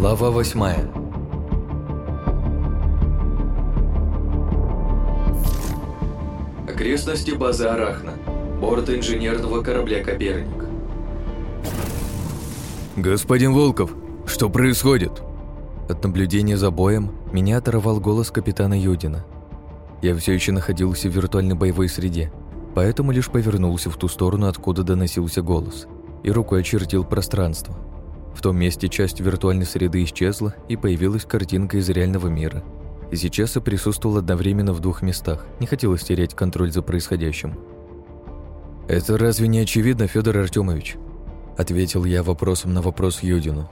Глава восьмая Окрестности базы Арахна. Борт инженерного корабля «Коперник». «Господин Волков, что происходит?» От наблюдения за боем меня оторвал голос капитана Юдина. Я все еще находился в виртуальной боевой среде, поэтому лишь повернулся в ту сторону, откуда доносился голос, и рукой очертил пространство. В том месте часть виртуальной среды исчезла, и появилась картинка из реального мира. И сейчас я присутствовал одновременно в двух местах, не хотелось терять контроль за происходящим. «Это разве не очевидно, Федор Артемович?» Ответил я вопросом на вопрос Юдину.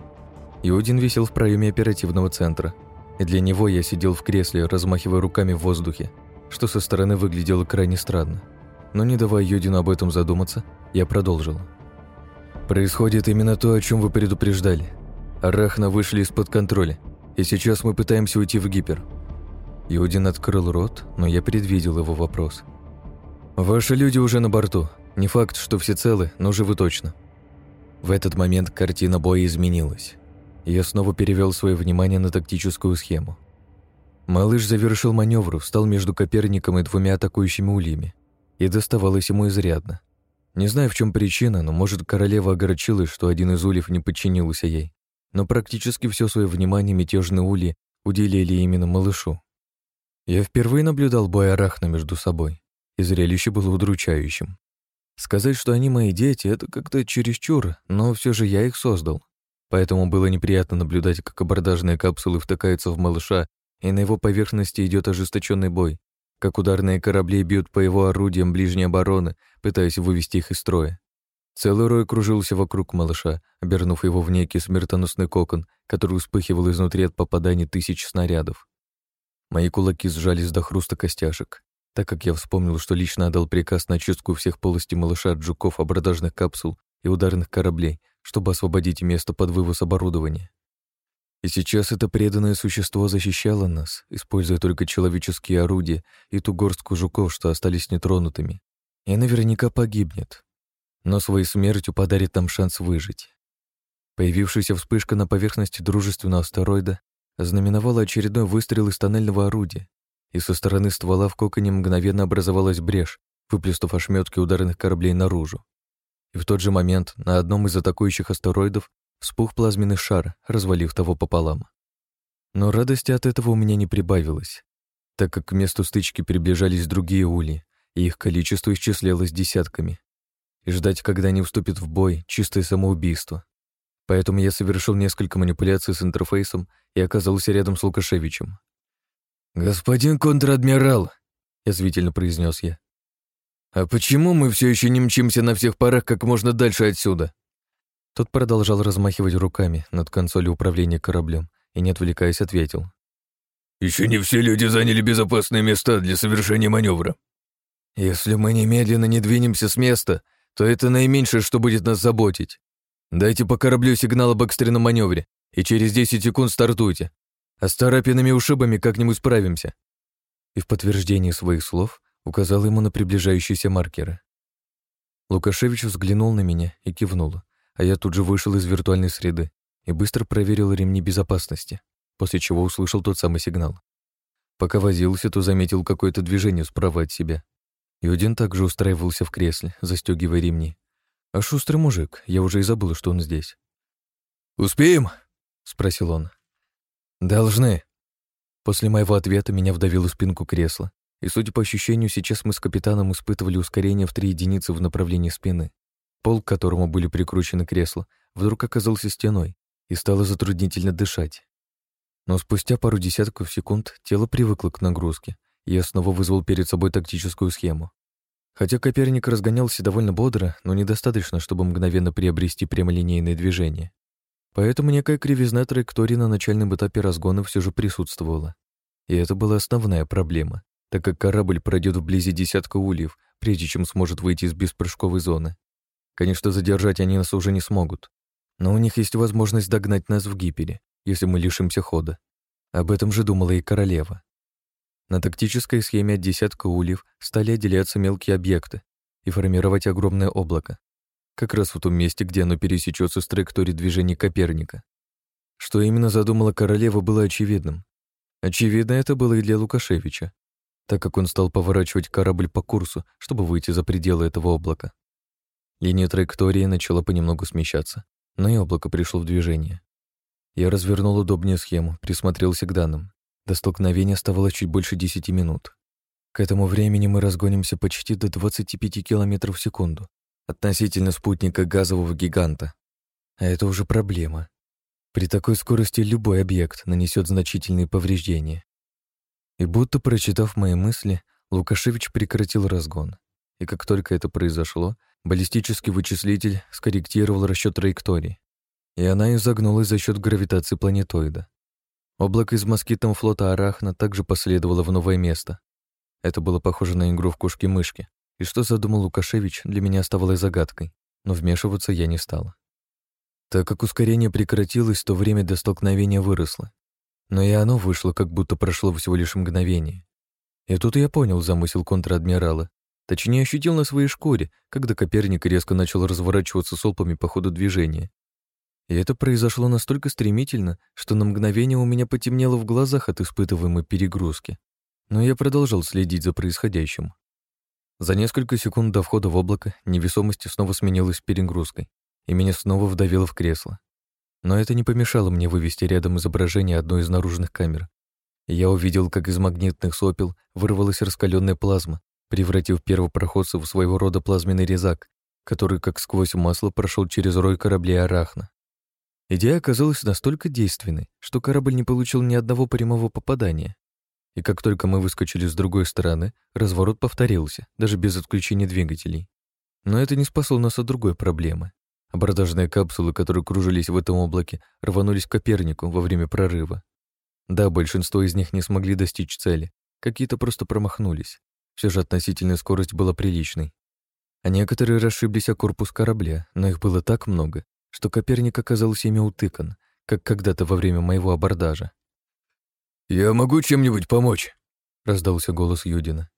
Юдин висел в проеме оперативного центра, и для него я сидел в кресле, размахивая руками в воздухе, что со стороны выглядело крайне странно. Но не давая Юдину об этом задуматься, я продолжил. «Происходит именно то, о чем вы предупреждали. Арахна вышли из-под контроля, и сейчас мы пытаемся уйти в гипер». Юдин открыл рот, но я предвидел его вопрос. «Ваши люди уже на борту. Не факт, что все целы, но живы точно». В этот момент картина боя изменилась. Я снова перевел свое внимание на тактическую схему. Малыш завершил маневр, встал между Коперником и двумя атакующими ульями. И доставалось ему изрядно. Не знаю, в чем причина, но, может, королева огорчилась, что один из ульев не подчинился ей. Но практически все свое внимание мятежные ульи уделили именно малышу. Я впервые наблюдал бой арахна между собой, и зрелище было удручающим. Сказать, что они мои дети, это как-то чересчур, но все же я их создал. Поэтому было неприятно наблюдать, как абордажные капсулы втыкаются в малыша, и на его поверхности идет ожесточенный бой, как ударные корабли бьют по его орудиям ближней обороны, пытаясь вывести их из строя. Целый рой кружился вокруг малыша, обернув его в некий смертоносный кокон, который вспыхивал изнутри от попаданий тысяч снарядов. Мои кулаки сжались до хруста костяшек, так как я вспомнил, что лично отдал приказ на чистку всех полостей малыша от жуков, абордажных капсул и ударных кораблей, чтобы освободить место под вывоз оборудования. И сейчас это преданное существо защищало нас, используя только человеческие орудия и ту горстку жуков, что остались нетронутыми. И наверняка погибнет. Но своей смертью подарит нам шанс выжить. Появившаяся вспышка на поверхности дружественного астероида знаменовала очередной выстрел из тоннельного орудия, и со стороны ствола в коконе мгновенно образовалась брешь, выплеснув ошметки ударных кораблей наружу. И в тот же момент на одном из атакующих астероидов вспух плазменный шар, развалив того пополам. Но радости от этого у меня не прибавилось, так как к месту стычки приближались другие ули, и их количество исчислялось десятками. И ждать, когда они вступят в бой, чистое самоубийство. Поэтому я совершил несколько манипуляций с интерфейсом и оказался рядом с Лукашевичем. «Господин контр-адмирал», — язвительно произнес я, «а почему мы все еще не мчимся на всех парах как можно дальше отсюда?» Тот продолжал размахивать руками над консолью управления кораблем и, не отвлекаясь, ответил. Еще не все люди заняли безопасные места для совершения маневра. Если мы немедленно не двинемся с места, то это наименьшее, что будет нас заботить. Дайте по кораблю сигнал об экстренном маневре, и через 10 секунд стартуйте. А с тарапинами ушибами как-нибудь справимся. И в подтверждение своих слов указал ему на приближающиеся маркеры. Лукашевич взглянул на меня и кивнул, а я тут же вышел из виртуальной среды и быстро проверил ремни безопасности, после чего услышал тот самый сигнал. Пока возился, то заметил какое-то движение справа от себя. Юдин также устраивался в кресле, застегивая ремни. А шустрый мужик, я уже и забыл, что он здесь. «Успеем?» — спросил он. «Должны». После моего ответа меня вдавило спинку кресла, и, судя по ощущению, сейчас мы с капитаном испытывали ускорение в три единицы в направлении спины. Пол, к которому были прикручены кресла, вдруг оказался стеной, и стало затруднительно дышать. Но спустя пару десятков секунд тело привыкло к нагрузке, и я снова вызвал перед собой тактическую схему. Хотя Коперник разгонялся довольно бодро, но недостаточно, чтобы мгновенно приобрести прямолинейное движение. Поэтому некая кривизна траектории на начальном этапе разгона все же присутствовала. И это была основная проблема, так как корабль пройдет вблизи десятка ульев, прежде чем сможет выйти из беспрыжковой зоны. Конечно, задержать они нас уже не смогут, но у них есть возможность догнать нас в гипере, если мы лишимся хода. Об этом же думала и королева. На тактической схеме от десятка ульев стали отделяться мелкие объекты и формировать огромное облако, как раз в том месте, где оно пересечется с траекторией движения Коперника. Что именно задумала королева, было очевидным. Очевидно, это было и для Лукашевича, так как он стал поворачивать корабль по курсу, чтобы выйти за пределы этого облака. Линия траектории начала понемногу смещаться, но и облако пришло в движение. Я развернул удобнее схему, присмотрелся к данным. До столкновения оставалось чуть больше 10 минут. К этому времени мы разгонимся почти до 25 км в секунду относительно спутника газового гиганта. А это уже проблема. При такой скорости любой объект нанесет значительные повреждения. И будто прочитав мои мысли, Лукашевич прекратил разгон. И как только это произошло, баллистический вычислитель скорректировал расчет траектории, и она изогнулась за счет гравитации планетоида. Облако из москитом флота Арахна также последовало в новое место. Это было похоже на игру в кошки-мышки, и что задумал Лукашевич, для меня оставалось загадкой, но вмешиваться я не стала. Так как ускорение прекратилось, то время до столкновения выросло. Но и оно вышло, как будто прошло всего лишь мгновение. И тут я понял замысел контр-адмирала. Точнее, ощутил на своей шкуре, когда Коперник резко начал разворачиваться солпами по ходу движения. И это произошло настолько стремительно, что на мгновение у меня потемнело в глазах от испытываемой перегрузки. Но я продолжал следить за происходящим. За несколько секунд до входа в облако невесомость снова сменилась перегрузкой, и меня снова вдавило в кресло. Но это не помешало мне вывести рядом изображение одной из наружных камер. я увидел, как из магнитных сопел вырвалась раскаленная плазма, превратив первопроходца в своего рода плазменный резак, который как сквозь масло прошел через рой кораблей Арахна. Идея оказалась настолько действенной, что корабль не получил ни одного прямого попадания и как только мы выскочили с другой стороны, разворот повторился, даже без отключения двигателей. Но это не спасло нас от другой проблемы. Абордажные капсулы, которые кружились в этом облаке, рванулись к Копернику во время прорыва. Да, большинство из них не смогли достичь цели, какие-то просто промахнулись. Все же относительная скорость была приличной. А некоторые расшиблись о корпус корабля, но их было так много, что Коперник оказался ими утыкан, как когда-то во время моего абордажа. «Я могу чем-нибудь помочь?» — раздался голос Юдина.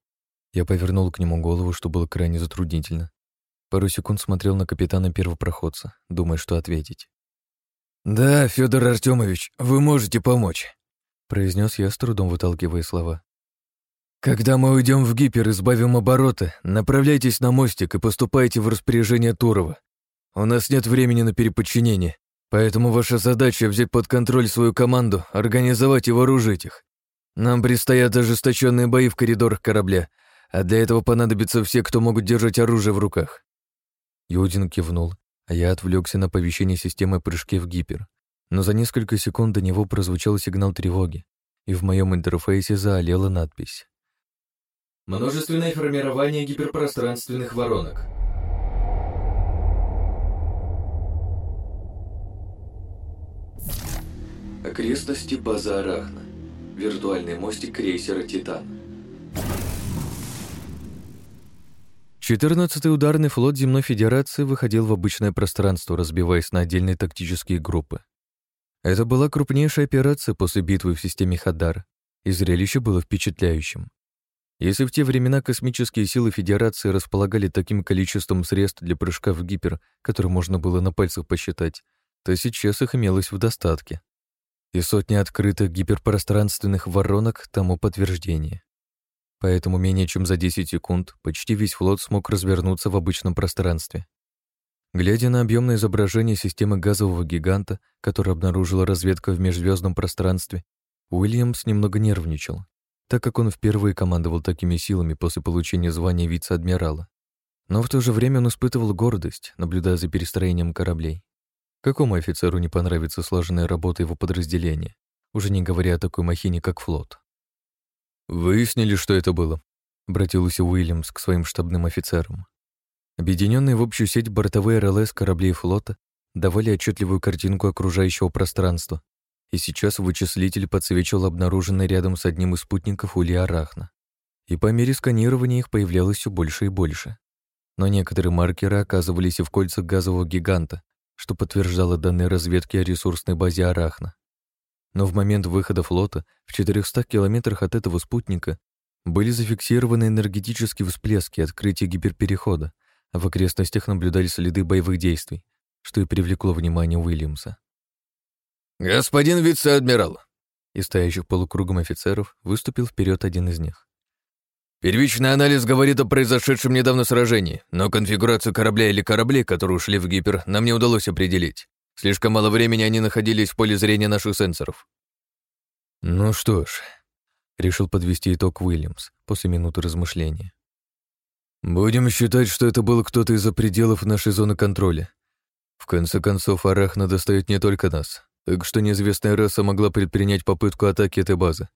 Я повернул к нему голову, что было крайне затруднительно. Пару секунд смотрел на капитана первопроходца, думая, что ответить. «Да, Федор Артемович, вы можете помочь», — произнес я, с трудом выталкивая слова. «Когда мы уйдем в гипер и сбавим обороты, направляйтесь на мостик и поступайте в распоряжение Турова. У нас нет времени на переподчинение. Поэтому ваша задача — взять под контроль свою команду, организовать и вооружить их. Нам предстоят ожесточенные бои в коридорах корабля, а для этого понадобятся все, кто могут держать оружие в руках». Юдин кивнул, а я отвлекся на оповещение системы прыжки в гипер. Но за несколько секунд до него прозвучал сигнал тревоги, и в моем интерфейсе заолела надпись. «Множественное формирование гиперпространственных воронок. Окрестности базы Арахна. Виртуальный мостик крейсера «Титан». 14-й ударный флот Земной Федерации выходил в обычное пространство, разбиваясь на отдельные тактические группы. Это была крупнейшая операция после битвы в системе Хадар, и зрелище было впечатляющим. Если в те времена космические силы Федерации располагали таким количеством средств для прыжка в гипер, которые можно было на пальцах посчитать, то сейчас их имелось в достатке и сотни открытых гиперпространственных воронок тому подтверждение. Поэтому менее чем за 10 секунд почти весь флот смог развернуться в обычном пространстве. Глядя на объемное изображение системы газового гиганта, которое обнаружила разведка в межзвездном пространстве, Уильямс немного нервничал, так как он впервые командовал такими силами после получения звания вице-адмирала. Но в то же время он испытывал гордость, наблюдая за перестроением кораблей. Какому офицеру не понравится слаженная работа его подразделения, уже не говоря о такой махине, как флот? «Выяснили, что это было?» — обратился Уильямс к своим штабным офицерам. Объединенные в общую сеть бортовые РЛС кораблей флота давали отчетливую картинку окружающего пространства, и сейчас вычислитель подсвечивал обнаруженный рядом с одним из спутников Улья Арахна. И по мере сканирования их появлялось все больше и больше. Но некоторые маркеры оказывались и в кольцах газового гиганта, что подтверждало данные разведки о ресурсной базе Арахна. Но в момент выхода флота в 400 километрах от этого спутника были зафиксированы энергетические всплески открытия гиперперехода, а в окрестностях наблюдались следы боевых действий, что и привлекло внимание Уильямса. «Господин вице-адмирал!» Из стоящих полукругом офицеров выступил вперед один из них. Первичный анализ говорит о произошедшем недавно сражении, но конфигурацию корабля или кораблей, которые ушли в гипер, нам не удалось определить. Слишком мало времени они находились в поле зрения наших сенсоров. Ну что ж, решил подвести итог Уильямс после минуты размышления. Будем считать, что это был кто-то из-за пределов нашей зоны контроля. В конце концов, Арахна достает не только нас, так что неизвестная раса могла предпринять попытку атаки этой базы.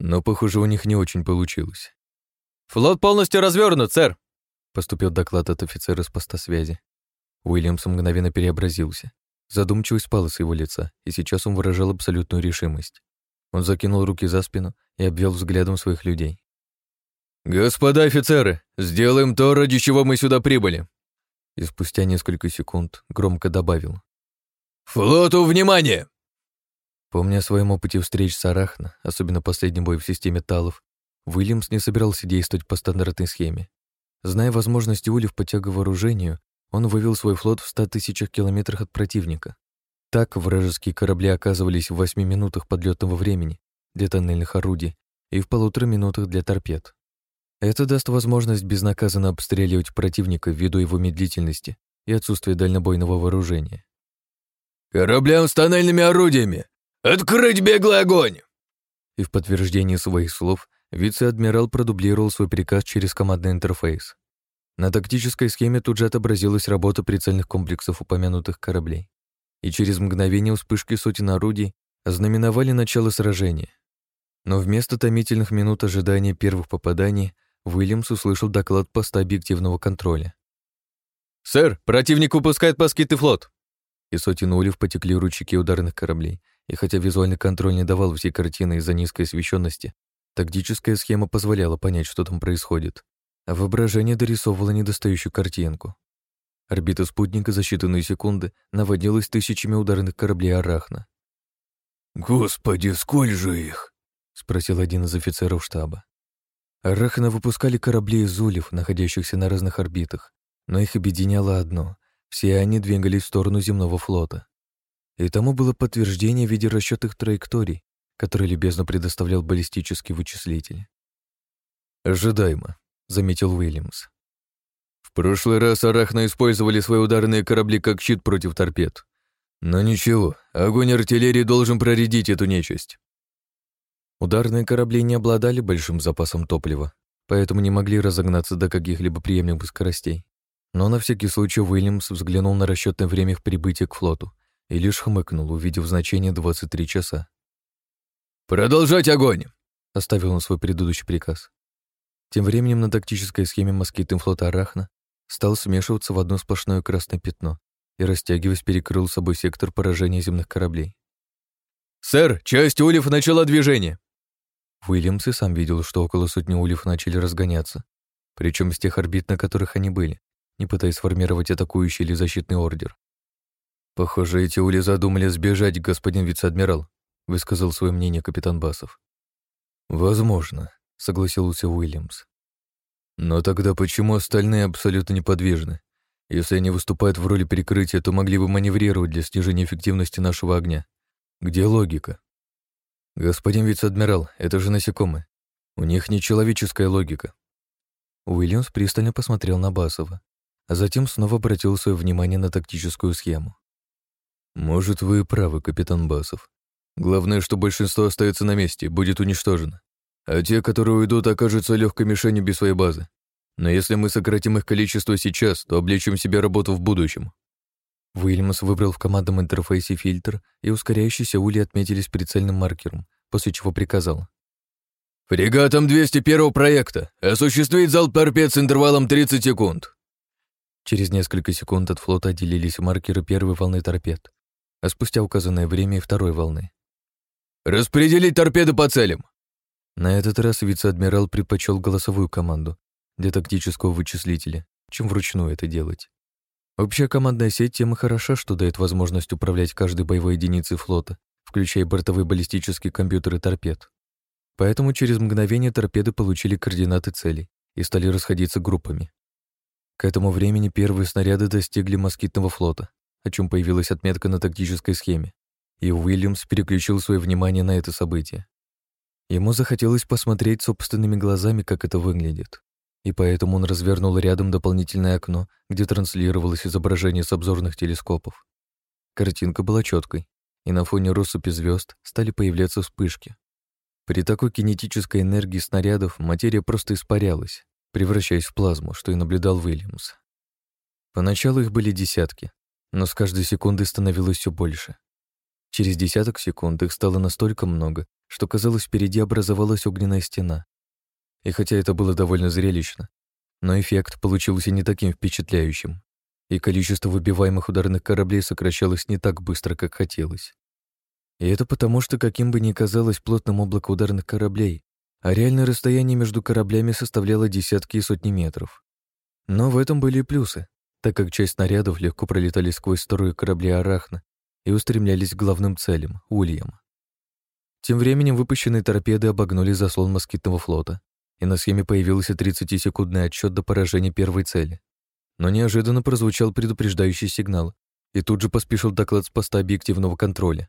Но, похоже, у них не очень получилось. «Флот полностью развернут, сэр!» Поступил доклад от офицера с поста связи. Уильямс мгновенно преобразился. Задумчивость спала с его лица, и сейчас он выражал абсолютную решимость. Он закинул руки за спину и обвел взглядом своих людей. «Господа офицеры, сделаем то, ради чего мы сюда прибыли!» И спустя несколько секунд громко добавил. «Флоту внимание!» Помня о своем опыте встреч с Арахна, особенно последний бой в системе Талов, Уильямс не собирался действовать по стандартной схеме. Зная возможности Улев по тяговооружению, он вывел свой флот в 100 тысячах километрах от противника. Так вражеские корабли оказывались в 8 минутах подлетного времени для тоннельных орудий и в полутора минутах для торпед. Это даст возможность безнаказанно обстреливать противника ввиду его медлительности и отсутствия дальнобойного вооружения. «Кораблям с тоннельными орудиями! Открыть беглый огонь!» И в подтверждение своих слов Вице-адмирал продублировал свой приказ через командный интерфейс. На тактической схеме тут же отобразилась работа прицельных комплексов упомянутых кораблей. И через мгновение вспышки сотен орудий ознаменовали начало сражения. Но вместо томительных минут ожидания первых попаданий Уильямс услышал доклад поста объективного контроля. «Сэр, противник выпускает москиты флот!» И сотен ульев потекли ручейки ударных кораблей, и хотя визуальный контроль не давал всей картины из-за низкой освещенности, Тактическая схема позволяла понять, что там происходит, а воображение дорисовывало недостающую картинку. Орбита спутника за считанные секунды наводилась тысячами ударных кораблей Арахна. «Господи, сколь же их!» — спросил один из офицеров штаба. Арахна выпускали корабли из ульев, находящихся на разных орбитах, но их объединяло одно — все они двигались в сторону земного флота. И тому было подтверждение в виде расчетных траекторий, который любезно предоставлял баллистический вычислитель. «Ожидаемо», — заметил Уильямс. «В прошлый раз Арахна использовали свои ударные корабли как щит против торпед. Но ничего, огонь артиллерии должен проредить эту нечисть». Ударные корабли не обладали большим запасом топлива, поэтому не могли разогнаться до каких-либо приемлемых скоростей. Но на всякий случай Уильямс взглянул на расчетное время их прибытия к флоту и лишь хмыкнул, увидев значение 23 часа. «Продолжать огонь!» — оставил он свой предыдущий приказ. Тем временем на тактической схеме москитым флота Арахна стал смешиваться в одно сплошное красное пятно и, растягиваясь, перекрыл собой сектор поражения земных кораблей. «Сэр, часть ульев начала движение!» Уильямс и сам видел, что около сотни ульев начали разгоняться, причем с тех орбит, на которых они были, не пытаясь сформировать атакующий или защитный ордер. Похоже, эти ули задумали сбежать, господин вице-адмирал, высказал свое мнение капитан Басов. Возможно, согласился Уильямс. Но тогда почему остальные абсолютно неподвижны? Если они выступают в роли перекрытия, то могли бы маневрировать для снижения эффективности нашего огня. Где логика? Господин вице-адмирал, это же насекомые. У них нечеловеческая логика. Уильямс пристально посмотрел на Басова, а затем снова обратил свое внимание на тактическую схему. «Может, вы правы, капитан Басов. Главное, что большинство остается на месте, будет уничтожено. А те, которые уйдут, окажутся легкой мишенью без своей базы. Но если мы сократим их количество сейчас, то облегчим себе работу в будущем. Уильямс выбрал в командном интерфейсе фильтр, и ускоряющиеся ули отметились прицельным маркером, после чего приказал. «Фрегатам 201 проекта! Осуществить залп торпед с интервалом 30 секунд!» Через несколько секунд от флота отделились маркеры первой волны торпед, а спустя указанное время и второй волны. «Распределить торпеды по целям!» На этот раз вице-адмирал предпочел голосовую команду для тактического вычислителя, чем вручную это делать. Общая командная сеть тем и хороша, что дает возможность управлять каждой боевой единицей флота, включая бортовые баллистические компьютеры торпед. Поэтому через мгновение торпеды получили координаты целей и стали расходиться группами. К этому времени первые снаряды достигли москитного флота, о чем появилась отметка на тактической схеме, и Уильямс переключил свое внимание на это событие. Ему захотелось посмотреть собственными глазами, как это выглядит, и поэтому он развернул рядом дополнительное окно, где транслировалось изображение с обзорных телескопов. Картинка была четкой, и на фоне россыпи звезд стали появляться вспышки. При такой кинетической энергии снарядов материя просто испарялась, превращаясь в плазму, что и наблюдал Уильямс. Поначалу их были десятки, но с каждой секундой становилось все больше. Через десяток секунд их стало настолько много, что, казалось, впереди образовалась огненная стена. И хотя это было довольно зрелищно, но эффект получился не таким впечатляющим, и количество выбиваемых ударных кораблей сокращалось не так быстро, как хотелось. И это потому, что каким бы ни казалось плотным облако ударных кораблей, а реальное расстояние между кораблями составляло десятки и сотни метров. Но в этом были и плюсы, так как часть снарядов легко пролетали сквозь струи корабли Арахна и устремлялись к главным целям — ульям. Тем временем выпущенные торпеды обогнули заслон москитного флота, и на схеме появился 30-секундный отсчет до поражения первой цели. Но неожиданно прозвучал предупреждающий сигнал, и тут же поспешил доклад с поста объективного контроля.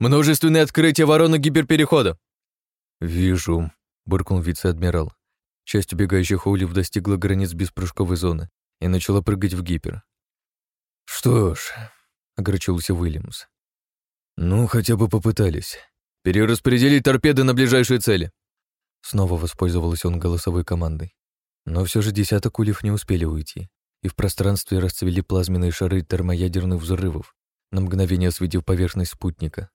«Множественное открытие ворона гиперперехода!» «Вижу», — буркнул вице-адмирал. Часть убегающих ульев достигла границ беспрыжковой зоны и начала прыгать в гипер. «Что ж», — огорчился Уильямс. «Ну, хотя бы попытались. Перераспределить торпеды на ближайшие цели». Снова воспользовался он голосовой командой. Но все же десяток ульев не успели уйти, и в пространстве расцвели плазменные шары термоядерных взрывов, на мгновение осветив поверхность спутника.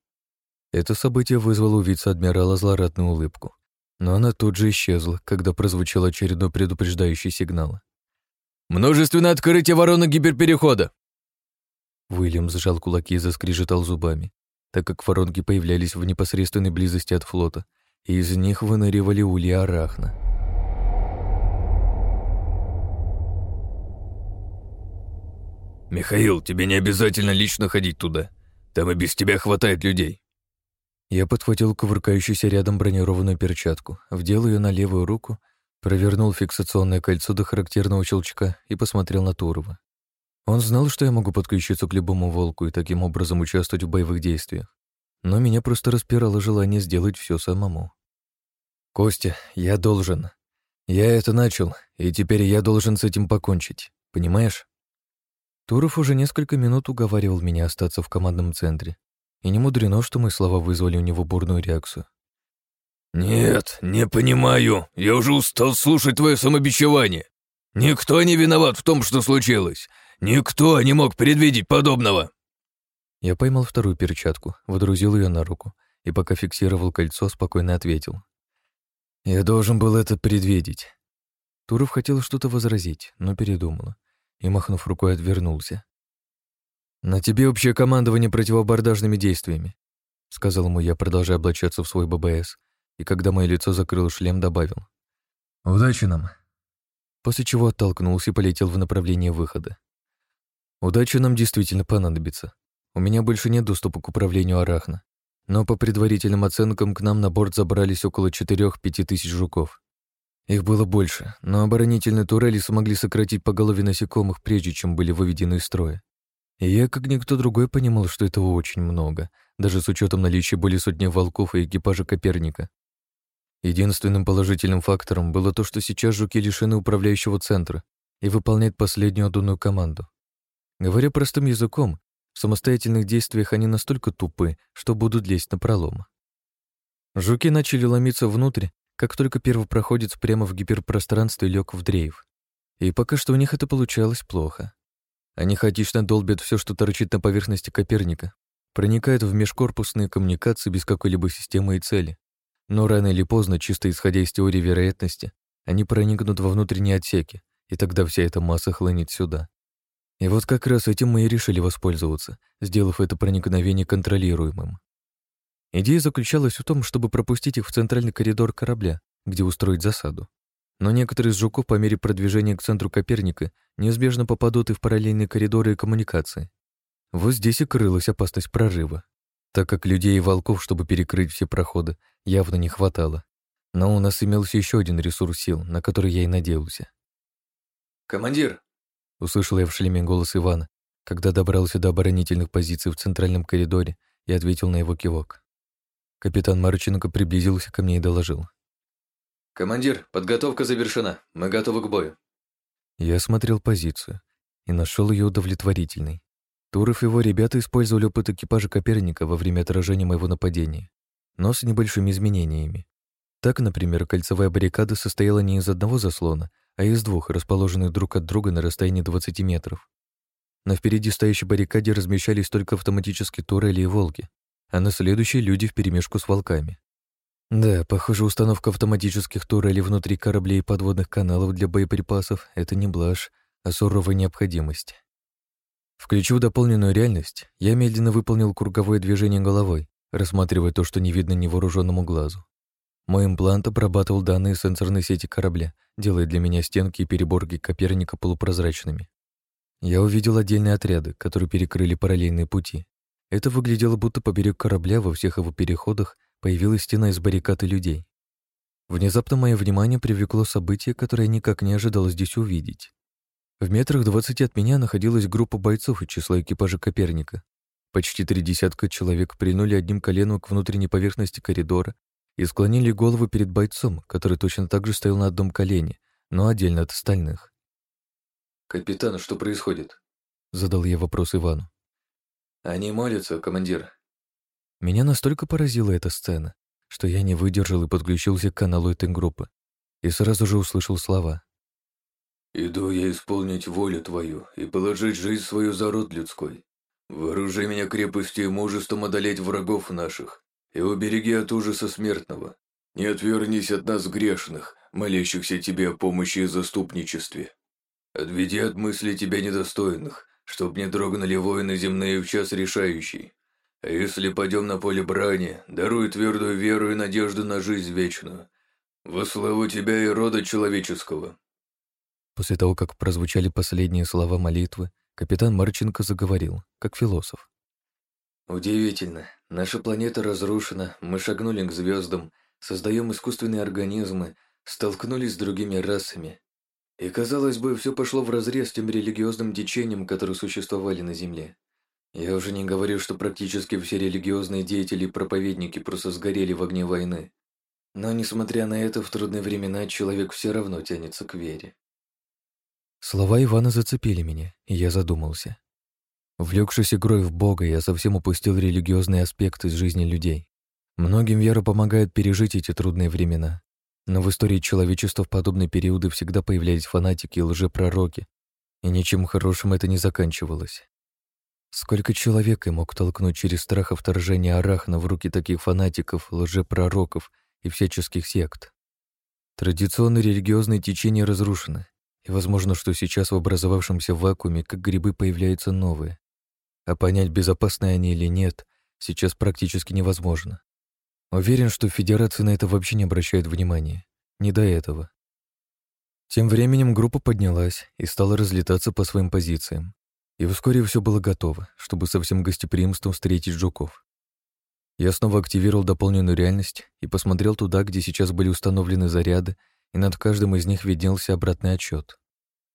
Это событие вызвало у вице-адмирала злорадную улыбку, но она тут же исчезла, когда прозвучал очередной предупреждающий сигнал. «Множественное открытие ворона гиперперехода!» Уильям сжал кулаки и заскрежетал зубами, так как воронки появлялись в непосредственной близости от флота, и из них выныривали улья арахна. «Михаил, тебе не обязательно лично ходить туда. Там и без тебя хватает людей». Я подхватил кувыркающуюся рядом бронированную перчатку, вдел ее на левую руку, провернул фиксационное кольцо до характерного щелчка и посмотрел на Турова. Он знал, что я могу подключиться к любому волку и таким образом участвовать в боевых действиях. Но меня просто распирало желание сделать все самому. «Костя, я должен. Я это начал, и теперь я должен с этим покончить. Понимаешь?» Туров уже несколько минут уговаривал меня остаться в командном центре. И не мудрено, что мои слова вызвали у него бурную реакцию. «Нет, не понимаю. Я уже устал слушать твое самобичевание. Никто не виноват в том, что случилось. Никто не мог предвидеть подобного!» Я поймал вторую перчатку, водрузил ее на руку и пока фиксировал кольцо, спокойно ответил. «Я должен был это предвидеть». Туров хотел что-то возразить, но передумал и, махнув рукой, отвернулся. «На тебе общее командование противобордажными действиями», сказал ему я, продолжая облачаться в свой ББС, и когда мое лицо закрыл шлем, добавил. «Удачи нам!» После чего оттолкнулся и полетел в направлении выхода. Удача нам действительно понадобится. У меня больше нет доступа к управлению Арахна. Но по предварительным оценкам к нам на борт забрались около 4-5 тысяч жуков. Их было больше, но оборонительные турели смогли сократить поголовье насекомых, прежде чем были выведены из строя. Я, как никто другой, понимал, что этого очень много, даже с учетом наличия более сотни волков и экипажа Коперника. Единственным положительным фактором было то, что сейчас жуки лишены управляющего центра и выполняют последнюю отдунную команду. Говоря простым языком, в самостоятельных действиях они настолько тупы, что будут лезть на пролом. Жуки начали ломиться внутрь, как только первопроходец прямо в гиперпространстве лег в дрейф. И пока что у них это получалось плохо. Они хаотично долбят все, что торчит на поверхности Коперника, проникают в межкорпусные коммуникации без какой-либо системы и цели. Но рано или поздно, чисто исходя из теории вероятности, они проникнут во внутренние отсеки, и тогда вся эта масса хлынет сюда. И вот как раз этим мы и решили воспользоваться, сделав это проникновение контролируемым. Идея заключалась в том, чтобы пропустить их в центральный коридор корабля, где устроить засаду. Но некоторые из жуков по мере продвижения к центру Коперника неизбежно попадут и в параллельные коридоры и коммуникации. Вот здесь и крылась опасность прорыва, так как людей и волков, чтобы перекрыть все проходы, явно не хватало. Но у нас имелся еще один ресурс сил, на который я и надеялся. «Командир, Услышал я в шлеме голос Ивана, когда добрался до оборонительных позиций в центральном коридоре и ответил на его кивок. Капитан Марченко приблизился ко мне и доложил. «Командир, подготовка завершена. Мы готовы к бою». Я осмотрел позицию и нашел ее удовлетворительной. Туров и его ребята использовали опыт экипажа Коперника во время отражения моего нападения, но с небольшими изменениями. Так, например, кольцевая баррикада состояла не из одного заслона, а из двух, расположенных друг от друга на расстоянии 20 метров. На впереди стоящей баррикаде размещались только автоматические турели и волки, а на следующей люди вперемешку с волками. Да, похоже, установка автоматических турелей внутри кораблей и подводных каналов для боеприпасов — это не блажь, а суровая необходимость. Включив дополненную реальность, я медленно выполнил круговое движение головой, рассматривая то, что не видно невооруженному глазу. Мой имплант обрабатывал данные сенсорной сети корабля, делая для меня стенки и переборки Коперника полупрозрачными. Я увидел отдельные отряды, которые перекрыли параллельные пути. Это выглядело, будто поперек корабля во всех его переходах появилась стена из баррикад и людей. Внезапно мое внимание привлекло событие, которое я никак не ожидал здесь увидеть. В метрах двадцати от меня находилась группа бойцов из числа экипажа Коперника. Почти три десятка человек принули одним коленом к внутренней поверхности коридора и склонили голову перед бойцом, который точно так же стоял на одном колене, но отдельно от остальных. «Капитан, что происходит?» — задал я вопрос Ивану. «Они молятся, командир». Меня настолько поразила эта сцена, что я не выдержал и подключился к каналу этой группы, и сразу же услышал слова. «Иду я исполнить волю твою и положить жизнь свою за род людской. Вооружи меня крепостью и мужеством одолеть врагов наших, и убереги от ужаса смертного. Не отвернись от нас грешных, молящихся тебе о помощи и заступничестве. Отведи от мысли тебя недостойных, чтоб не дрогнули воины земные в час решающий. Если пойдем на поле брани, даруй твердую веру и надежду на жизнь вечную. Во славу тебя и рода человеческого». После того, как прозвучали последние слова молитвы, капитан Марченко заговорил, как философ. «Удивительно. Наша планета разрушена, мы шагнули к звездам, создаем искусственные организмы, столкнулись с другими расами. И, казалось бы, все пошло вразрез с тем религиозным течением, которые существовали на Земле. Я уже не говорю, что практически все религиозные деятели и проповедники просто сгорели в огне войны. Но, несмотря на это, в трудные времена человек все равно тянется к вере. Слова Ивана зацепили меня, и я задумался. Влекшись игрой в Бога, я совсем упустил религиозные аспекты из жизни людей. Многим вера помогает пережить эти трудные времена. Но в истории человечества в подобные периоды всегда появлялись фанатики и лжепророки, и ничем хорошим это не заканчивалось. Сколько человек я мог толкнуть через страх вторжения Арахна в руки таких фанатиков, лжепророков и всяческих сект? Традиционные религиозные течения разрушены, и возможно, что сейчас в образовавшемся вакууме как грибы появляются новые. А понять, безопасны они или нет, сейчас практически невозможно. Уверен, что Федерация на это вообще не обращает внимания. Не до этого. Тем временем группа поднялась и стала разлетаться по своим позициям. И вскоре все было готово, чтобы со всем гостеприимством встретить жуков. Я снова активировал дополненную реальность и посмотрел туда, где сейчас были установлены заряды и над каждым из них виднелся обратный отчет.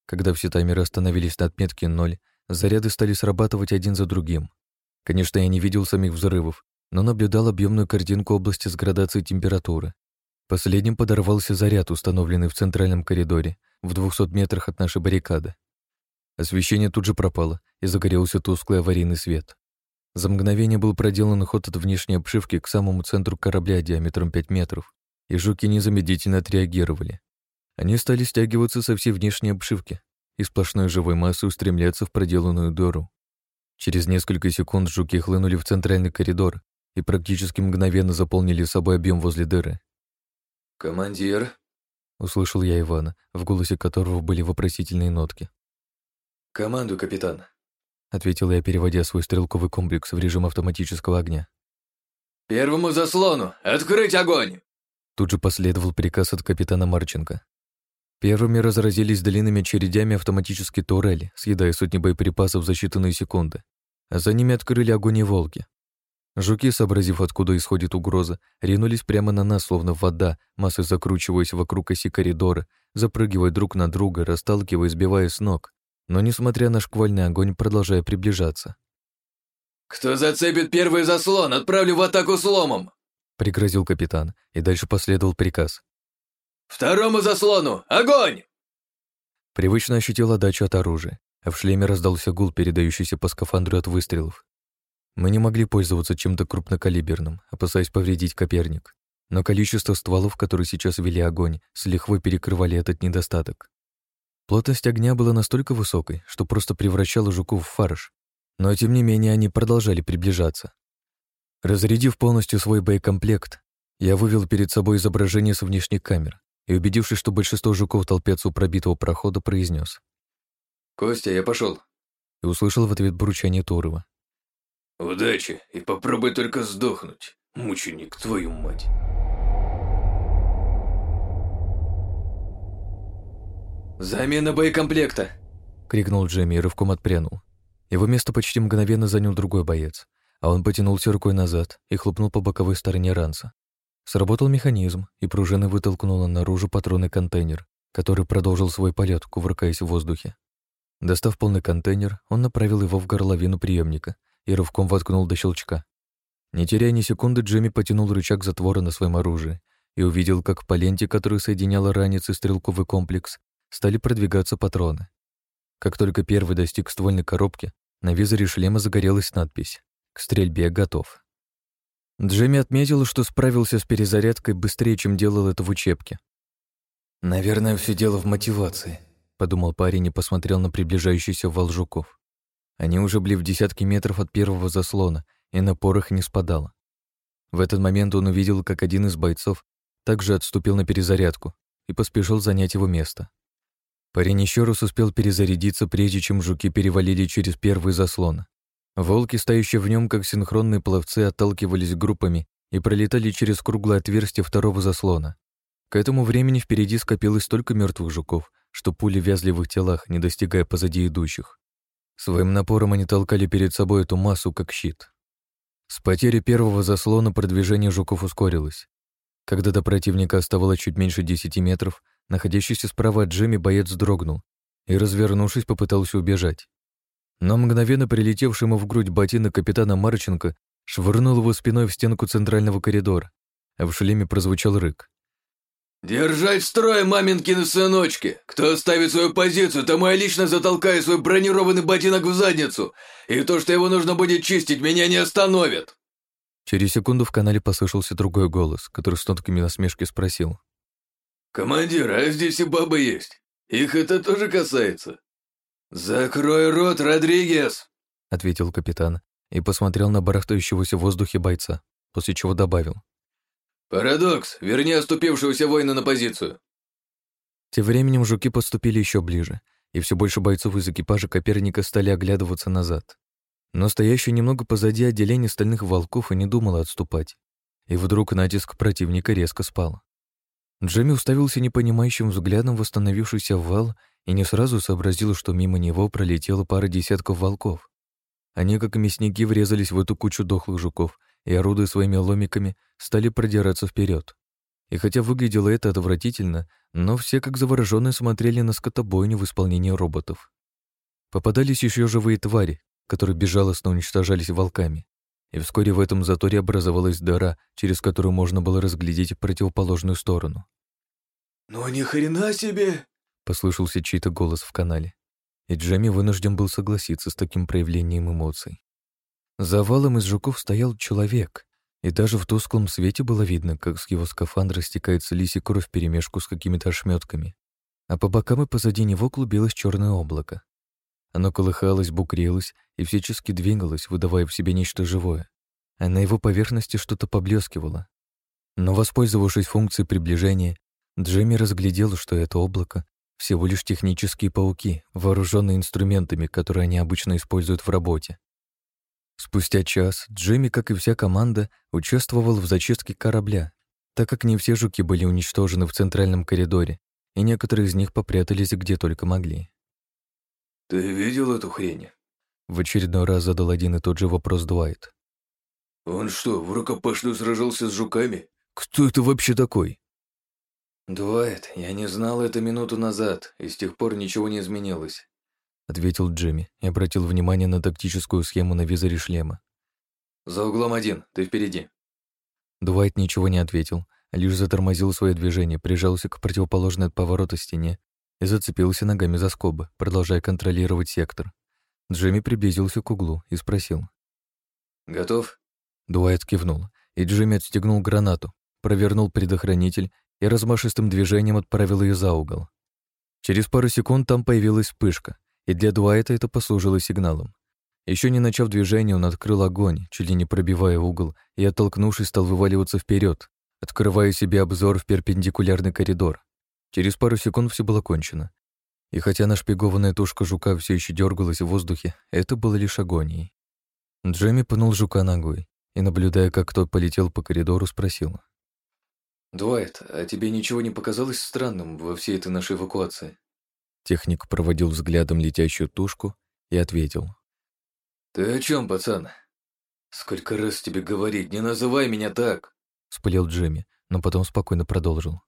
Когда все таймеры остановились на отметке 0, заряды стали срабатывать один за другим. Конечно, я не видел самих взрывов, но наблюдал объемную картинку области с градацией температуры. Последним подорвался заряд, установленный в центральном коридоре, в 200 метрах от нашей баррикады. Освещение тут же пропало, и загорелся тусклый аварийный свет. За мгновение был проделан ход от внешней обшивки к самому центру корабля диаметром 5 метров и жуки незамедлительно отреагировали. Они стали стягиваться со всей внешней обшивки и сплошной живой массы устремляться в проделанную дыру. Через несколько секунд жуки хлынули в центральный коридор и практически мгновенно заполнили собой объем возле дыры. «Командир?» — услышал я Ивана, в голосе которого были вопросительные нотки. «Команду, капитан», — ответил я, переводя свой стрелковый комплекс в режим автоматического огня. «Первому заслону! Открыть огонь!» Тут же последовал приказ от капитана Марченко. Первыми разразились длинными очередями автоматические турели, съедая сотни боеприпасов за считанные секунды. А за ними открыли огонь и волки. Жуки, сообразив, откуда исходит угроза, ринулись прямо на нас, словно вода, массой закручиваясь вокруг оси коридора, запрыгивая друг на друга, расталкивая, сбивая с ног, но, несмотря на шквальный огонь, продолжая приближаться. «Кто зацепит первый заслон, отправлю в атаку с ломом!» Пригрозил капитан, и дальше последовал приказ. «Второму заслону! Огонь!» Привычно ощутил отдачу от оружия, а в шлеме раздался гул, передающийся по скафандру от выстрелов. Мы не могли пользоваться чем-то крупнокалиберным, опасаясь повредить Коперник, но количество стволов, которые сейчас вели огонь, с лихвой перекрывали этот недостаток. Плотность огня была настолько высокой, что просто превращала жуков в фарш, но тем не менее они продолжали приближаться. Разрядив полностью свой боекомплект, я вывел перед собой изображение с внешних камер и, убедившись, что большинство жуков толпятся у пробитого прохода, произнес: «Костя, я пошел. и услышал в ответ бурчание Турова. «Удачи, и попробуй только сдохнуть, мученик, твою мать!» «Замена боекомплекта!» — крикнул Джемми и рывком отпрянул. Его место почти мгновенно занял другой боец, а он потянулся рукой назад и хлопнул по боковой стороне ранца. Сработал механизм, и пружина вытолкнула наружу патронный контейнер, который продолжил свой полет, кувыркаясь в воздухе. Достав полный контейнер, он направил его в горловину приемника и рывком воткнул до щелчка. Не теряя ни секунды, Джимми потянул рычаг затвора на своем оружии и увидел, как по ленте, которая соединяла ранец и стрелковый комплекс, стали продвигаться патроны. Как только первый достиг ствольной коробки, на визоре шлема загорелась надпись «К стрельбе готов». Джимми отметил, что справился с перезарядкой быстрее, чем делал это в учебке. «Наверное, все дело в мотивации», — подумал парень и посмотрел на приближающийся вал жуков. Они уже были в десятки метров от первого заслона, и напор их не спадал. В этот момент он увидел, как один из бойцов также отступил на перезарядку и поспешил занять его место. Парень еще раз успел перезарядиться, прежде чем жуки перевалили через первый заслон. Волки, стоящие в нем как синхронные пловцы, отталкивались группами и пролетали через круглое отверстие второго заслона. К этому времени впереди скопилось столько мертвых жуков, что пули вязли в их телах, не достигая позади идущих. Своим напором они толкали перед собой эту массу, как щит. С потери первого заслона продвижение жуков ускорилось. Когда до противника оставалось чуть меньше десяти метров, Находящийся справа от Джимми боец вздрогнул и, развернувшись, попытался убежать. Но мгновенно прилетевший ему в грудь ботинок капитана Марченко швырнул его спиной в стенку центрального коридора, а в шлеме прозвучал рык. «Держать строй, маменькины сыночки! Кто оставит свою позицию, тому я лично затолкаю свой бронированный ботинок в задницу, и то, что его нужно будет чистить, меня не остановит!» Через секунду в канале послышался другой голос, который с нотками насмешки спросил. «Командир, а здесь и бабы есть. Их это тоже касается». «Закрой рот, Родригес!» — ответил капитан и посмотрел на барахтающегося в воздухе бойца, после чего добавил. «Парадокс, верни оступившегося воина на позицию». Тем временем жуки подступили еще ближе, и все больше бойцов из экипажа Коперника стали оглядываться назад. Но стоящее немного позади отделение стальных волков и не думало отступать. И вдруг натиск противника резко спал. Джемми уставился непонимающим взглядом в восстановившийся вал и не сразу сообразил, что мимо него пролетела пара десятков волков. Они, как мясники, врезались в эту кучу дохлых жуков и, орудуя своими ломиками, стали продираться вперед. И хотя выглядело это отвратительно, но все, как завороженные, смотрели на скотобойню в исполнении роботов. Попадались еще живые твари, которые безжалостно уничтожались волками. И вскоре в этом заторе образовалась дыра, через которую можно было разглядеть противоположную сторону. «Ну ни хрена себе!» — послышался чей-то голос в канале. И Джемми вынужден был согласиться с таким проявлением эмоций. За валом из жуков стоял человек, и даже в тусклом свете было видно, как с его скафандра стекается лисий кровь вперемешку с какими-то ошметками, а по бокам и позади него клубилось черное облако. Оно колыхалось, букрилось и всячески двигалось, выдавая в себе нечто живое. А на его поверхности что-то поблескивало. Но, воспользовавшись функцией приближения, Джемми разглядел, что это облако — всего лишь технические пауки, вооруженные инструментами, которые они обычно используют в работе. Спустя час Джимми, как и вся команда, участвовал в зачистке корабля, так как не все жуки были уничтожены в центральном коридоре, и некоторые из них попрятались где только могли. «Ты видел эту хрень?» В очередной раз задал один и тот же вопрос Дуайт. «Он что, в рукопашную сражался с жуками? Кто это вообще такой?» «Дуайт, я не знал это минуту назад, и с тех пор ничего не изменилось», ответил Джимми и обратил внимание на тактическую схему на визоре шлема. За углом один, ты впереди». Дуайт ничего не ответил, лишь затормозил свое движение, прижался к противоположной от поворота стене и зацепился ногами за скобы, продолжая контролировать сектор. Джимми приблизился к углу и спросил. «Готов?» Дуайт кивнул, и Джимми отстегнул гранату, провернул предохранитель и размашистым движением отправил ее за угол. Через пару секунд там появилась вспышка, и для Дуайта это послужило сигналом. Еще не начав движение, он открыл огонь, чуть ли не пробивая угол, и, оттолкнувшись, стал вываливаться вперед, открывая себе обзор в перпендикулярный коридор. Через пару секунд все было кончено. И хотя нашпигованная тушка жука все еще дергалась в воздухе, это было лишь агонией. Джемми пнул жука ногой и, наблюдая, как тот полетел по коридору, спросил. «Дуайт, а тебе ничего не показалось странным во всей этой нашей эвакуации?» Техник проводил взглядом летящую тушку и ответил. «Ты о чем, пацан? Сколько раз тебе говорить, не называй меня так!» Спылил Джимми, но потом спокойно продолжил.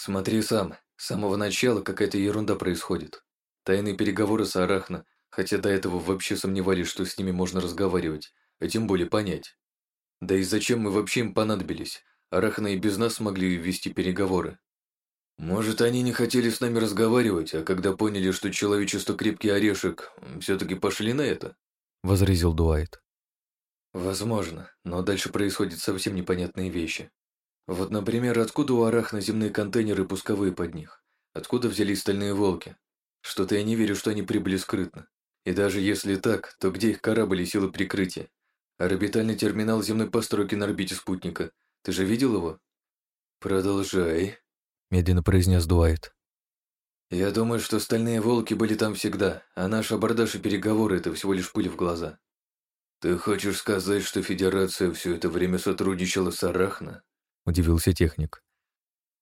«Смотри сам, с самого начала какая-то ерунда происходит. Тайные переговоры с Арахна, хотя до этого вообще сомневались, что с ними можно разговаривать, а тем более понять. Да и зачем мы вообще им понадобились? Арахна и без нас могли вести переговоры. Может, они не хотели с нами разговаривать, а когда поняли, что человечество крепкий орешек, все-таки пошли на это? Возразил Дуайт. Возможно, но дальше происходят совсем непонятные вещи. Вот, например, откуда у Арахна земные контейнеры пусковые под них? Откуда взялись стальные волки? Что-то я не верю, что они прибыли скрытно. И даже если так, то где их корабль и силы прикрытия? Орбитальный терминал земной постройки на орбите спутника – ты же видел его?» «Продолжай», — медленно произнес Дуайт. «Я думаю, что стальные волки были там всегда, а наш абордаж и переговоры — это всего лишь пыль в глаза. Ты хочешь сказать, что Федерация все это время сотрудничала с Арахна?» — удивился техник.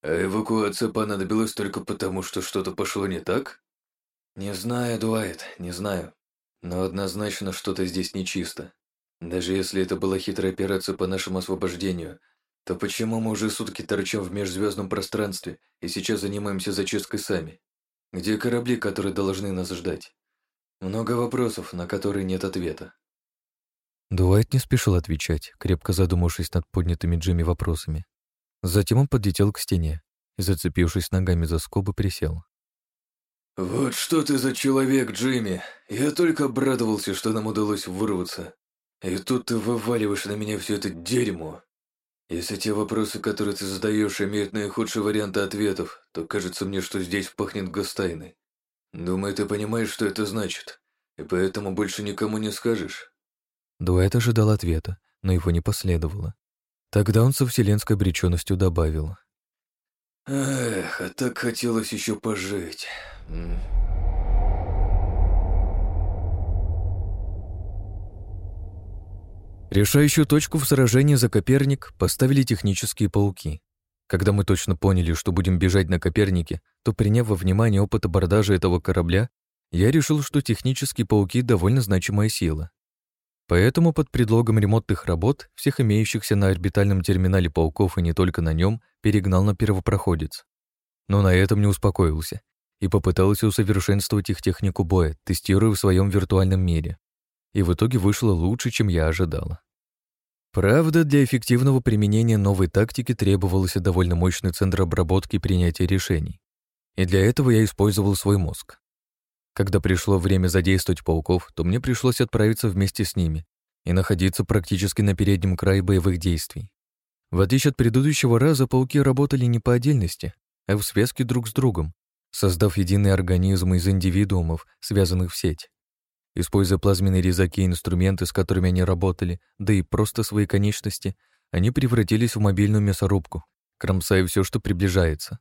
«А эвакуация понадобилась только потому, что что-то пошло не так?» «Не знаю, Дуайт, не знаю. Но однозначно что-то здесь нечисто. Даже если это была хитрая операция по нашему освобождению, то почему мы уже сутки торчим в межзвездном пространстве и сейчас занимаемся зачисткой сами? Где корабли, которые должны нас ждать? Много вопросов, на которые нет ответа. Дуайт не спешил отвечать, крепко задумавшись над поднятыми Джимми вопросами. Затем он подлетел к стене и, зацепившись ногами за скобы, присел. «Вот что ты за человек, Джимми! Я только обрадовался, что нам удалось вырваться. И тут ты вываливаешь на меня все это дерьмо!» Если те вопросы, которые ты задаешь, имеют наихудшие варианты ответов, то кажется мне, что здесь пахнет гостайной. Думаю, ты понимаешь, что это значит, и поэтому больше никому не скажешь. Дуэт ожидал ответа, но его не последовало. Тогда он со вселенской обреченностью добавил. Эх, а так хотелось еще пожить. Решающую точку в сражении за Коперник поставили технические пауки. Когда мы точно поняли, что будем бежать на Копернике, то, приняв во внимание опыт абордажа этого корабля, я решил, что технические пауки — довольно значимая сила. Поэтому под предлогом ремонтных работ всех имеющихся на орбитальном терминале пауков и не только на нем перегнал на первопроходец. Но на этом не успокоился и попытался усовершенствовать их технику боя, тестируя в своем виртуальном мире и в итоге вышло лучше, чем я ожидала. Правда, для эффективного применения новой тактики требовался довольно мощный центр обработки и принятия решений. И для этого я использовал свой мозг. Когда пришло время задействовать пауков, то мне пришлось отправиться вместе с ними и находиться практически на переднем крае боевых действий. В отличие от предыдущего раза, пауки работали не по отдельности, а в связке друг с другом, создав единый организм из индивидуумов, связанных в сеть. Используя плазменные резаки и инструменты, с которыми они работали, да и просто свои конечности, они превратились в мобильную мясорубку, кромсая все, что приближается.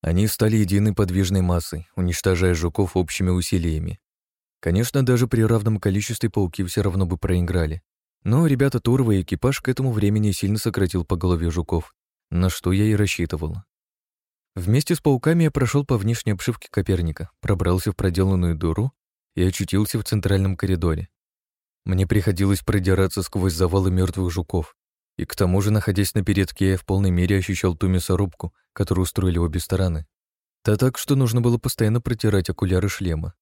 Они стали единой подвижной массой, уничтожая жуков общими усилиями. Конечно, даже при равном количестве пауки все равно бы проиграли. Но ребята Турова и экипаж к этому времени сильно сократил по голове жуков, на что я и рассчитывал. Вместе с пауками я прошел по внешней обшивке Коперника, пробрался в проделанную дуру и очутился в центральном коридоре. Мне приходилось продираться сквозь завалы мертвых жуков, и к тому же, находясь на передке, я в полной мере ощущал ту мясорубку, которую устроили обе стороны. Да так, что нужно было постоянно протирать окуляры шлема.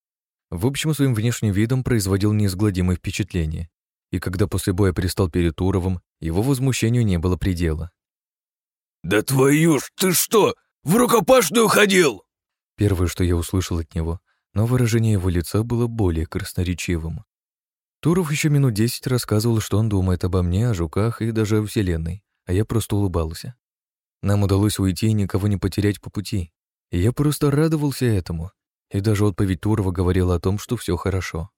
В общем, своим внешним видом производил неизгладимое впечатление. и когда после боя пристал перед Туровым, его возмущению не было предела. «Да твою ж, ты что, в рукопашную ходил?» Первое, что я услышал от него, но выражение его лица было более красноречивым. Туров еще минут десять рассказывал, что он думает обо мне, о жуках и даже о Вселенной, а я просто улыбался. Нам удалось уйти и никого не потерять по пути, и я просто радовался этому, и даже отповедь Турова говорила о том, что все хорошо.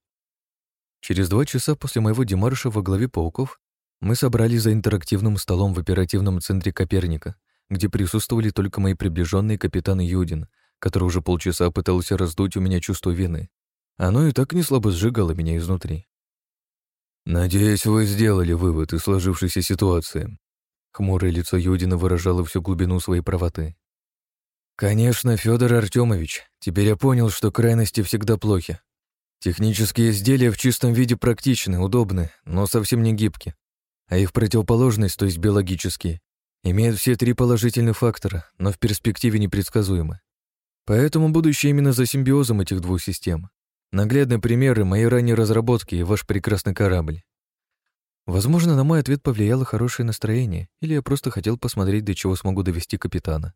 Через два часа после моего демарша во главе пауков мы собрались за интерактивным столом в оперативном центре Коперника, где присутствовали только мои приближенные капитан Юдин, который уже полчаса пытался раздуть у меня чувство вины. Оно и так не слабо сжигало меня изнутри. «Надеюсь, вы сделали вывод из сложившейся ситуации». Хмурое лицо Юдина выражало всю глубину своей правоты. «Конечно, Федор Артемович, теперь я понял, что крайности всегда плохи. Технические изделия в чистом виде практичны, удобны, но совсем не гибки. А их противоположность, то есть биологические, имеют все три положительных фактора, но в перспективе непредсказуемы. Поэтому будущее именно за симбиозом этих двух систем. Наглядные примеры моей ранней разработки и ваш прекрасный корабль. Возможно, на мой ответ повлияло хорошее настроение, или я просто хотел посмотреть, до чего смогу довести капитана.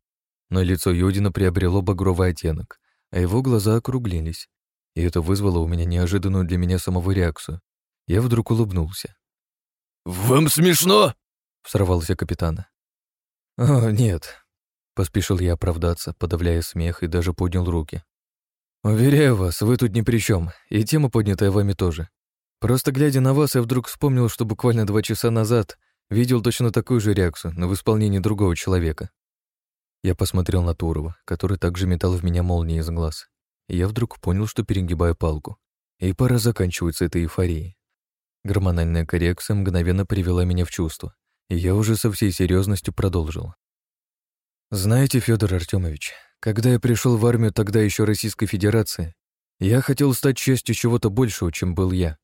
Но лицо Юдина приобрело багровый оттенок, а его глаза округлились, и это вызвало у меня неожиданную для меня самого реакцию. Я вдруг улыбнулся. «Вам смешно?» — сорвался капитан. «О, нет», — поспешил я оправдаться, подавляя смех и даже поднял руки. «Уверяю вас, вы тут ни при чем, и тема, поднятая вами тоже. Просто глядя на вас, я вдруг вспомнил, что буквально два часа назад видел точно такую же реакцию, но в исполнении другого человека». Я посмотрел на Турова, который также метал в меня молнии из глаз я вдруг понял, что перегибаю палку, и пора заканчивать с этой эйфорией. Гормональная коррекция мгновенно привела меня в чувство, и я уже со всей серьезностью продолжил. Знаете, Федор Артемович, когда я пришел в армию тогда еще Российской Федерации, я хотел стать частью чего-то большего, чем был я.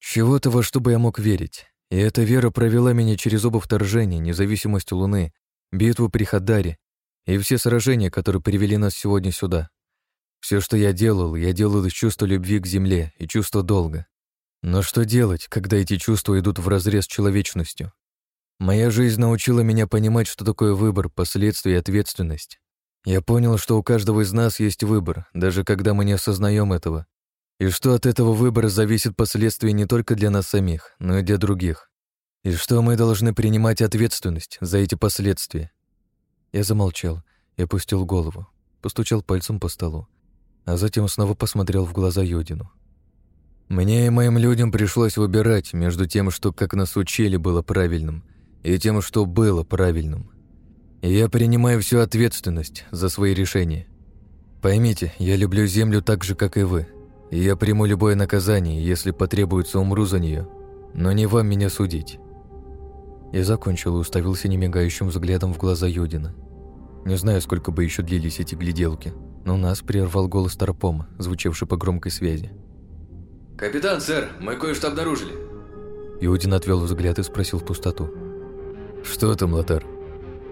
Чего-то, во что бы я мог верить. И эта вера провела меня через оба вторжения, независимость Луны, битву при Хадаре и все сражения, которые привели нас сегодня сюда. Все, что я делал, я делал из чувства любви к земле и чувства долга. Но что делать, когда эти чувства идут вразрез с человечностью? Моя жизнь научила меня понимать, что такое выбор, последствия и ответственность. Я понял, что у каждого из нас есть выбор, даже когда мы не осознаем этого, и что от этого выбора зависит последствия не только для нас самих, но и для других, и что мы должны принимать ответственность за эти последствия. Я замолчал и опустил голову, постучал пальцем по столу а затем снова посмотрел в глаза Йодину. «Мне и моим людям пришлось выбирать между тем, что, как нас учили, было правильным, и тем, что было правильным. Я принимаю всю ответственность за свои решения. Поймите, я люблю Землю так же, как и вы, и я приму любое наказание, если потребуется, умру за нее, но не вам меня судить». Я закончил и уставился немигающим взглядом в глаза Йодина. Не знаю, сколько бы еще длились эти гляделки – но нас прервал голос Тарпома, звучавший по громкой связи. «Капитан, сэр, мы кое-что обнаружили». Иудин отвел взгляд и спросил в пустоту. «Что там, Лотар?»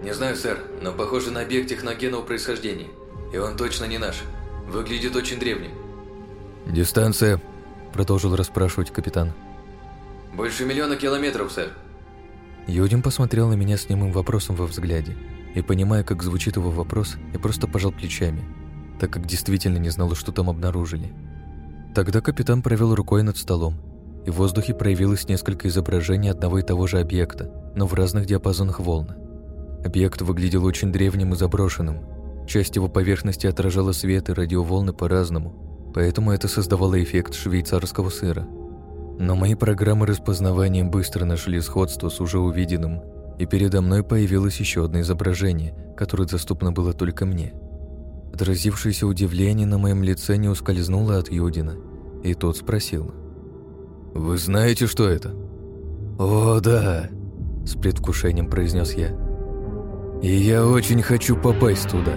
«Не знаю, сэр, но похоже на объект техногенного происхождения. И он точно не наш. Выглядит очень древним». «Дистанция?» – продолжил расспрашивать капитан. «Больше миллиона километров, сэр». Юдин посмотрел на меня с немым вопросом во взгляде. И понимая, как звучит его вопрос, я просто пожал плечами, так как действительно не знал, что там обнаружили. Тогда капитан провел рукой над столом, и в воздухе проявилось несколько изображений одного и того же объекта, но в разных диапазонах волн. Объект выглядел очень древним и заброшенным. Часть его поверхности отражала свет и радиоволны по-разному, поэтому это создавало эффект швейцарского сыра. Но мои программы распознавания быстро нашли сходство с уже увиденным и передо мной появилось еще одно изображение, которое доступно было только мне. Отразившееся удивление на моем лице не ускользнуло от Юдина, и тот спросил. «Вы знаете, что это?» «О, да!» – с предвкушением произнес я. И я очень хочу попасть туда.